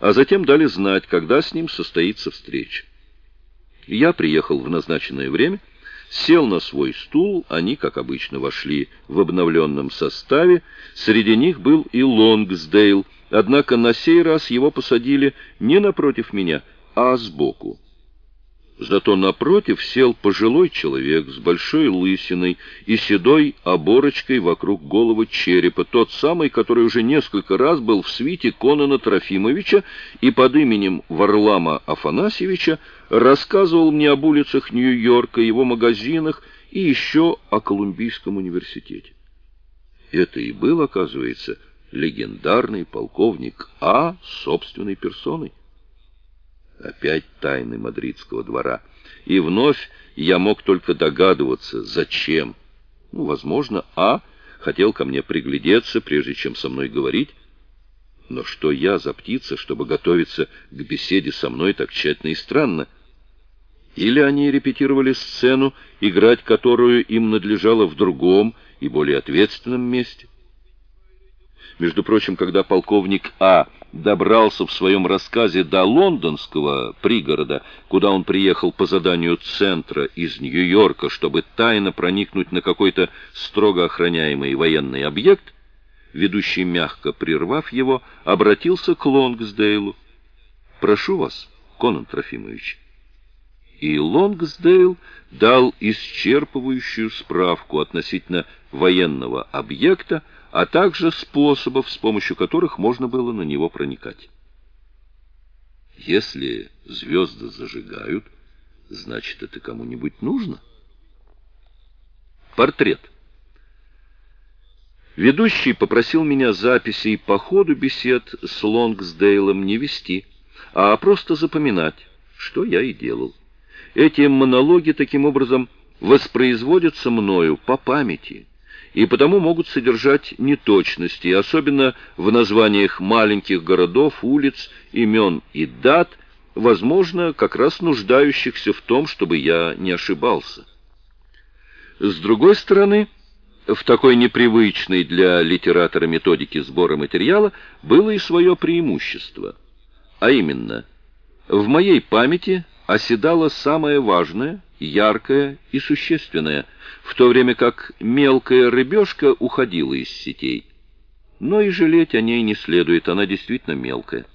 а затем дали знать, когда с ним состоится встреча. Я приехал в назначенное время, сел на свой стул, они, как обычно, вошли в обновленном составе, среди них был и Лонгсдейл, однако на сей раз его посадили не напротив меня, а сбоку. Зато напротив сел пожилой человек с большой лысиной и седой оборочкой вокруг головы черепа, тот самый, который уже несколько раз был в свите Конана Трофимовича и под именем Варлама Афанасьевича рассказывал мне об улицах Нью-Йорка, его магазинах и еще о Колумбийском университете. Это и был, оказывается, легендарный полковник А собственной персоной. Опять тайны мадридского двора. И вновь я мог только догадываться, зачем. Ну, возможно, А хотел ко мне приглядеться, прежде чем со мной говорить. Но что я за птица, чтобы готовиться к беседе со мной так тщательно и странно? Или они репетировали сцену, играть которую им надлежало в другом и более ответственном месте? Между прочим, когда полковник А добрался в своем рассказе до лондонского пригорода, куда он приехал по заданию центра из Нью-Йорка, чтобы тайно проникнуть на какой-то строго охраняемый военный объект, ведущий, мягко прервав его, обратился к Лонгсдейлу. «Прошу вас, Конан Трофимович». И Лонгсдейл дал исчерпывающую справку относительно военного объекта, а также способов, с помощью которых можно было на него проникать. Если звезды зажигают, значит, это кому-нибудь нужно. Портрет. Ведущий попросил меня записей по ходу бесед с Лонгсдейлом не вести, а просто запоминать, что я и делал. Эти монологи таким образом воспроизводятся мною по памяти и потому могут содержать неточности, особенно в названиях маленьких городов, улиц, имен и дат, возможно, как раз нуждающихся в том, чтобы я не ошибался. С другой стороны, в такой непривычной для литератора методике сбора материала было и свое преимущество, а именно, в моей памяти оседало самое важное, яркое и существенное – в то время как мелкая рыбешка уходила из сетей. Но и жалеть о ней не следует, она действительно мелкая.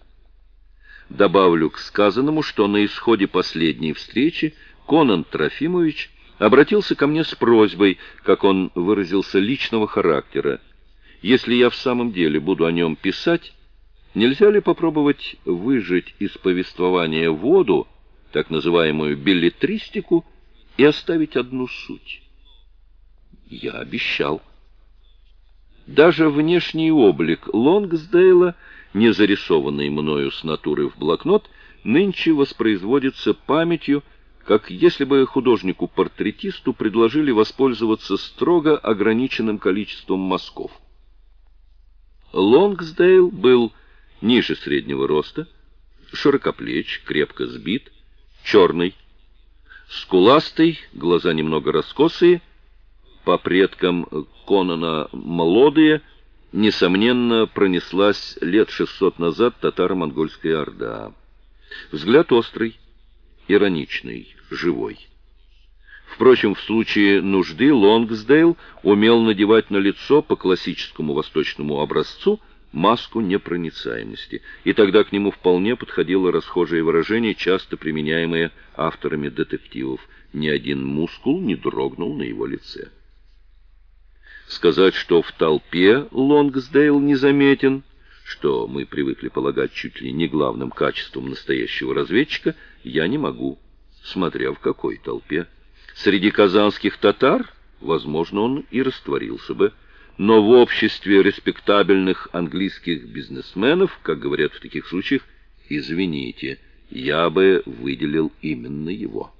Добавлю к сказанному, что на исходе последней встречи Конан Трофимович обратился ко мне с просьбой, как он выразился, личного характера. Если я в самом деле буду о нем писать, нельзя ли попробовать выжать из повествования воду, так называемую билетристику, и оставить одну суть? Я обещал. Даже внешний облик Лонгсдейла, не зарисованный мною с натуры в блокнот, нынче воспроизводится памятью, как если бы художнику-портретисту предложили воспользоваться строго ограниченным количеством мазков. Лонгсдейл был ниже среднего роста, широкоплеч, крепко сбит, черный, скуластый, глаза немного раскосые, по предкам Конана молодые, несомненно, пронеслась лет шестьсот назад татаро-монгольская орда. Взгляд острый, ироничный, живой. Впрочем, в случае нужды Лонгсдейл умел надевать на лицо по классическому восточному образцу маску непроницаемости, и тогда к нему вполне подходило расхожее выражение, часто применяемое авторами детективов. Ни один мускул не дрогнул на его лице. Сказать, что в толпе Лонгсдейл незаметен, что мы привыкли полагать чуть ли не главным качеством настоящего разведчика, я не могу, смотря в какой толпе. Среди казанских татар, возможно, он и растворился бы, но в обществе респектабельных английских бизнесменов, как говорят в таких случаях, извините, я бы выделил именно его.